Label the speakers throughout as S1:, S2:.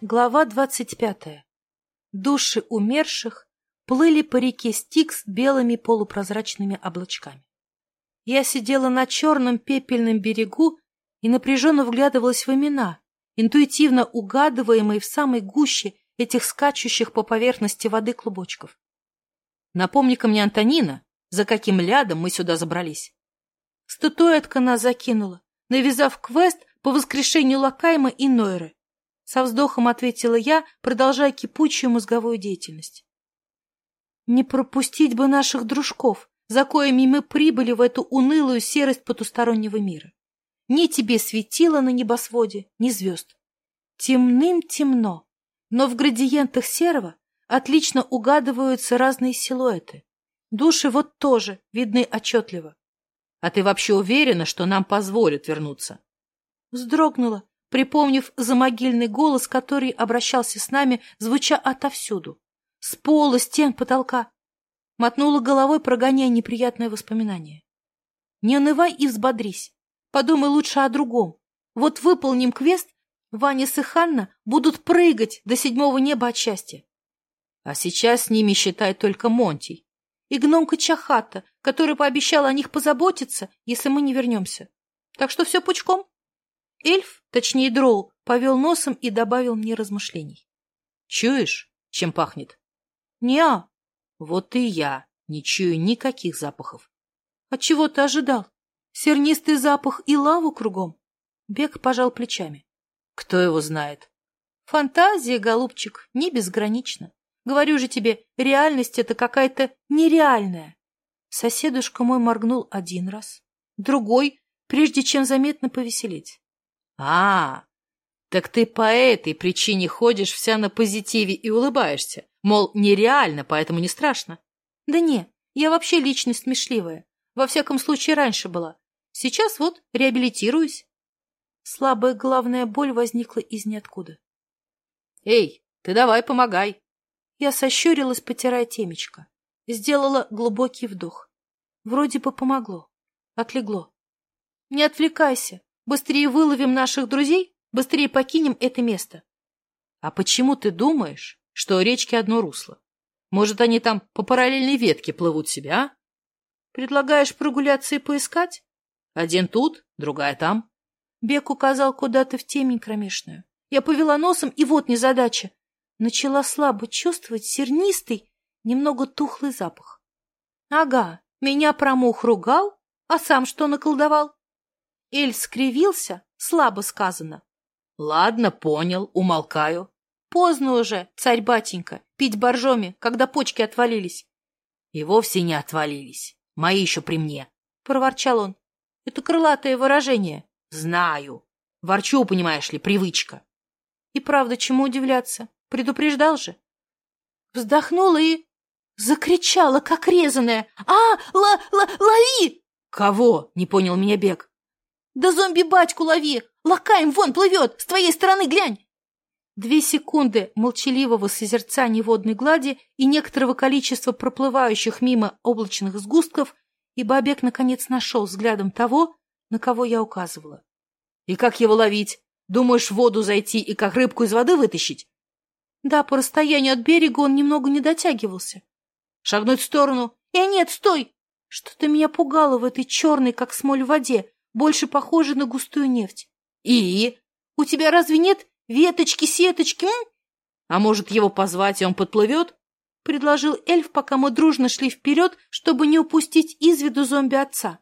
S1: Глава двадцать пятая. Души умерших плыли по реке Стикс белыми полупрозрачными облачками. Я сидела на черном пепельном берегу и напряженно вглядывалась в имена, интуитивно угадываемые в самой гуще этих скачущих по поверхности воды клубочков. Напомни-ка мне, Антонина, за каким лядом мы сюда забрались. Статуэтка нас закинула, навязав квест по воскрешению Лакайма и Нойры. Со вздохом ответила я, продолжая кипучую мозговую деятельность. Не пропустить бы наших дружков, за коими мы прибыли в эту унылую серость потустороннего мира. Ни тебе светило на небосводе, ни звезд. Темным темно, но в градиентах серого отлично угадываются разные силуэты. Души вот тоже видны отчетливо.
S2: — А ты вообще уверена, что нам позволят вернуться?
S1: Вздрогнула, Припомнив замогильный голос, который обращался с нами, звуча отовсюду. С пола, стен, потолка. Мотнула головой, прогоняя неприятное воспоминание. Не унывай и взбодрись. Подумай лучше о другом. Вот выполним квест, Ванис и Ханна будут прыгать до седьмого неба от счастья.
S2: А сейчас с ними считает только Монтий
S1: и гномка Чахата, который пообещал о них позаботиться, если мы не вернемся. Так что все пучком. Эльф, точнее дроу, повел носом и добавил мне размышлений.
S2: «Чуешь, чем пахнет?»
S1: «Не-а».
S2: «Вот и я не чую никаких запахов».
S1: «А чего ты ожидал? Сернистый запах и лаву кругом?» Бег пожал плечами.
S2: «Кто его знает?»
S1: «Фантазия, голубчик, не безгранична. Говорю же тебе, реальность это какая-то нереальная». Соседушка мой моргнул один раз, другой, прежде чем заметно повеселеть.
S2: А, так ты по этой причине ходишь вся на позитиве и улыбаешься. Мол, нереально, поэтому не страшно.
S1: Да не, я вообще личность смешливая. Во всяком случае, раньше была. Сейчас вот реабилитируюсь. Слабая главная боль возникла из ниоткуда.
S2: Эй, ты давай помогай.
S1: Я сощурилась, потирая темечко. Сделала глубокий вдох. Вроде бы помогло. Отлегло. Не отвлекайся. Быстрее выловим наших друзей, быстрее покинем это место.
S2: А почему ты думаешь, что у речки одно русло? Может, они там по параллельной ветке плывут себе, а?
S1: Предлагаешь прогуляться и поискать?
S2: Один тут, другая там.
S1: Бек указал куда-то в темень кромешную. Я повела носом, и вот незадача начала слабо чувствовать сернистый, немного тухлый запах. Ага, меня промух ругал, а сам что наколдовал? Эль Эль скривился слабо сказано.
S2: Ладно, понял, умолкаю.
S1: Поздно уже, царь-батенька, пить боржоми, когда почки отвалились.
S2: И вовсе не отвалились. Мои еще при мне, —
S1: проворчал он. Это крылатое выражение.
S2: Знаю. Ворчу, понимаешь ли, привычка.
S1: И правда, чему удивляться? Предупреждал же. Вздохнула и... Закричала, как резаная. «А, ла, ла, лови!»
S2: «Кого?» — не понял меня бег. Бег.
S1: «Да зомби-батьку лови! Лакаем вон плывет! С твоей стороны глянь!» Две секунды молчаливого созерцания водной глади и некоторого количества проплывающих мимо облачных сгустков, и Бабек наконец нашел взглядом того, на кого я указывала.
S2: «И как его ловить? Думаешь, в воду зайти и как рыбку из воды вытащить?»
S1: Да, по расстоянию от берега он немного не дотягивался.
S2: Шагнуть в сторону.
S1: И нет, стой! Что-то меня пугало в этой черной, как смоль в воде, больше похожей на густую нефть.
S2: И?
S1: У тебя разве нет веточки-сеточки, м?
S2: А может, его позвать, и он подплывет?
S1: Предложил эльф, пока мы дружно шли вперед, чтобы не упустить из виду зомби-отца.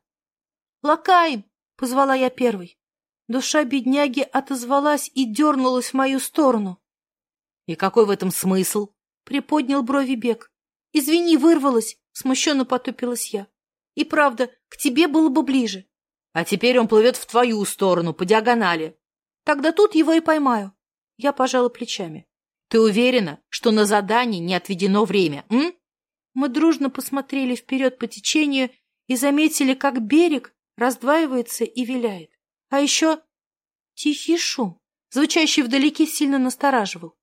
S1: «Лакаем!» — позвала я первой. Душа бедняги отозвалась и дернулась в мою сторону.
S2: И какой в этом смысл?
S1: Приподнял брови Бег. Извини, вырвалась, смущенно потупилась я. И правда, к тебе было бы ближе.
S2: А теперь он плывет в твою сторону, по диагонали.
S1: Тогда тут его и поймаю. Я пожала плечами.
S2: Ты уверена, что на задании не отведено время, м?
S1: Мы дружно посмотрели вперед по течению и заметили, как берег раздваивается и виляет. А еще тихий шум, звучащий вдалеке, сильно настораживал.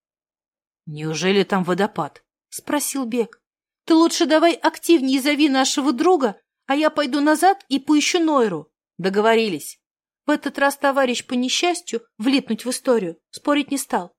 S2: «Неужели там водопад?» —
S1: спросил Бек. «Ты лучше давай активнее зови нашего друга, а я пойду назад и поищу Нойру».
S2: Договорились.
S1: В этот раз товарищ, по несчастью, влипнуть в историю, спорить не стал,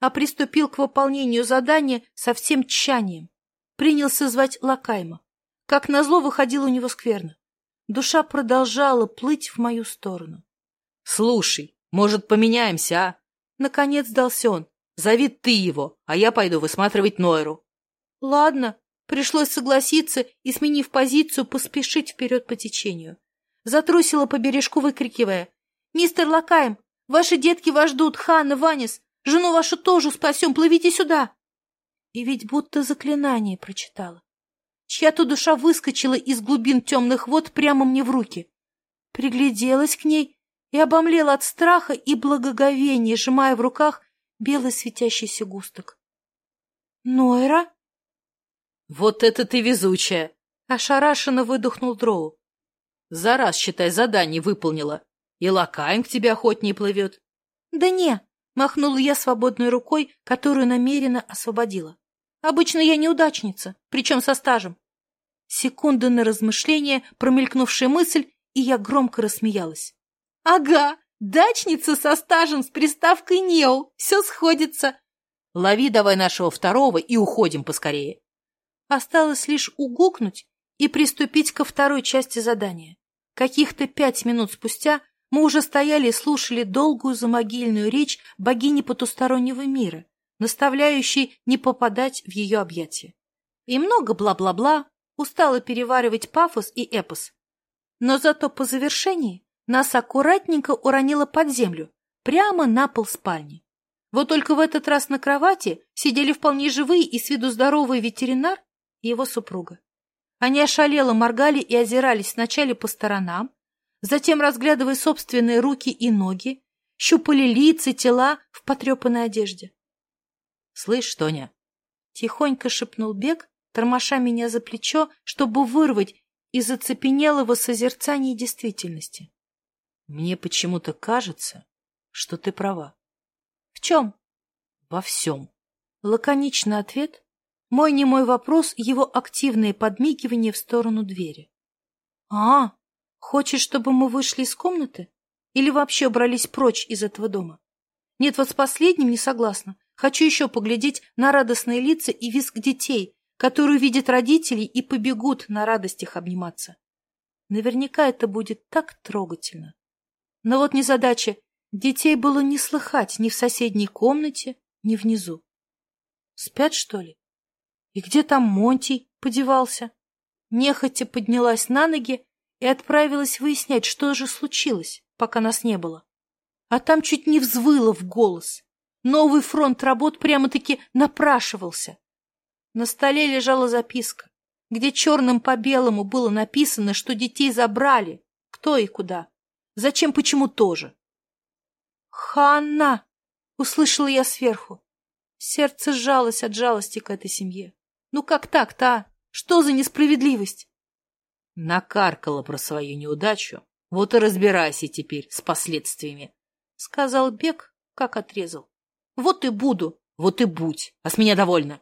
S1: а приступил к выполнению задания со всем тщанием. Принялся звать Лакайма. Как назло, выходил у него скверно. Душа продолжала плыть в мою сторону.
S2: — Слушай, может, поменяемся, а?
S1: Наконец сдался он.
S2: — Зови ты его, а я пойду высматривать Нойру.
S1: — Ладно. Пришлось согласиться и, сменив позицию, поспешить вперед по течению. — Затрусила по бережку, выкрикивая. «Мистер Лакаем, ваши детки вас ждут, Ханна, Ванис! Жену вашу тоже спасем, плывите сюда!» И ведь будто заклинание прочитала. Чья-то душа выскочила из глубин темных вод прямо мне в руки. Пригляделась к ней и обомлела от страха и благоговения, сжимая в руках белый светящийся густок. «Нойра?»
S2: «Вот это ты везучая!»
S1: — ошарашенно выдохнул Дроу.
S2: «За раз, считай, задание выполнила. И лакаем к тебе охотнее плывет».
S1: «Да не!» — махнула я свободной рукой, которую намеренно освободила. «Обычно я неудачница, причем со стажем». Секунда на размышление, промелькнувшая мысль, и я громко рассмеялась. «Ага, дачница со стажем с приставкой «нео». Все сходится».
S2: «Лови давай нашего второго и уходим поскорее».
S1: Осталось лишь угукнуть и приступить ко второй части каких то пять минут спустя мы уже стояли и слушали долгую замогильную речь богини потустороннего мира, наставляющей не попадать в ее объятия. И много бла-бла-бла, устало переваривать пафос и эпос. Но зато по завершении нас аккуратненько уронило под землю, прямо на пол спальни. Вот только в этот раз на кровати сидели вполне живые и с виду здоровый ветеринар и его супруга. Они ошалело моргали и озирались вначале по сторонам, затем, разглядывая собственные руки и ноги, щупали лица, тела в потрепанной одежде. —
S2: Слышь, Тоня? —
S1: тихонько шепнул Бег, тормоша меня за плечо, чтобы вырвать из оцепенелого созерцания действительности.
S2: Мне почему-то кажется, что ты права.
S1: В чем?
S2: Во всем.
S1: Лаконичный ответ. Мой немой вопрос, его активное подмигивание в сторону двери. А, хочешь, чтобы мы вышли из комнаты? Или вообще убрались прочь из этого дома? Нет, вот с последним не согласна. Хочу еще поглядеть на радостные лица и визг детей, которые увидят родителей и побегут на радостях обниматься. Наверняка это будет так трогательно. Но вот незадача. Детей было не слыхать ни в соседней комнате, ни внизу. Спят, что ли? И где там Монтий подевался? Нехотя поднялась на ноги и отправилась выяснять, что же случилось, пока нас не было. А там чуть не взвыло в голос. Новый фронт работ прямо-таки напрашивался. На столе лежала записка, где черным по белому было написано, что детей забрали, кто и куда. Зачем, почему тоже? «Ханна!» — услышала я сверху. Сердце сжалось от жалости к этой семье. Ну как так-то, а? Что за несправедливость?
S2: Накаркала про свою неудачу. Вот и разбирайся теперь с последствиями.
S1: Сказал Бек, как отрезал. Вот и буду,
S2: вот и будь, а с меня довольно.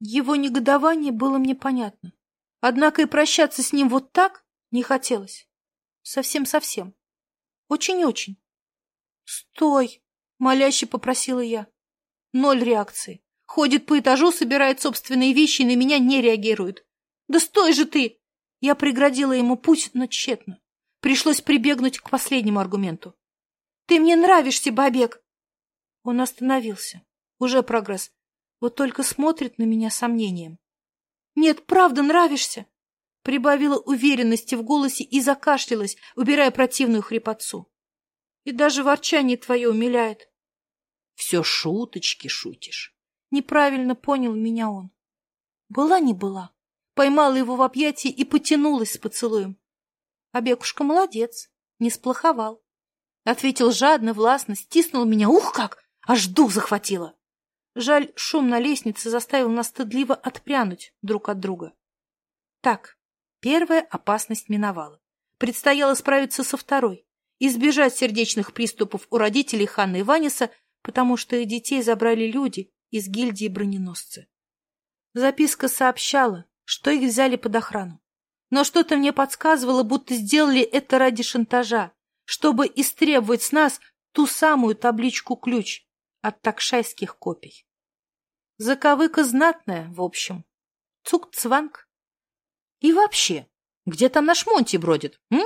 S1: Его негодование было мне понятно. Однако и прощаться с ним вот так не хотелось. Совсем-совсем. Очень-очень. «Стой!» — моляще попросила я. Ноль реакции. Ходит по этажу, собирает собственные вещи и на меня не реагирует. «Да стой же ты!» Я преградила ему путь, но тщетно. Пришлось прибегнуть к последнему аргументу. «Ты мне нравишься, Бабек!» Он остановился. Уже прогресс. Вот только смотрит на меня сомнением. «Нет, правда, нравишься!» Прибавила уверенности в голосе и закашлялась, убирая противную хрипотцу. И даже ворчание твое умиляет.
S2: Все шуточки шутишь.
S1: Неправильно понял меня он. Была не была. Поймала его в объятии и потянулась с поцелуем. А Бекушка молодец, не сплоховал. Ответил жадно, властно, стиснул меня. Ух как! Аж дух захватило. Жаль, шум на лестнице заставил нас стыдливо отпрянуть друг от друга. Так, Первая опасность миновала. Предстояло справиться со второй. Избежать сердечных приступов у родителей Ханны и Ваниса, потому что их детей забрали люди из гильдии броненосцы. Записка сообщала, что их взяли под охрану. Но что-то мне подсказывало, будто сделали это ради шантажа, чтобы истребовать с нас ту самую табличку-ключ от такшайских копий. Заковыка знатная, в общем. Цук-цванг. И вообще, где там наш Монти бродит, м?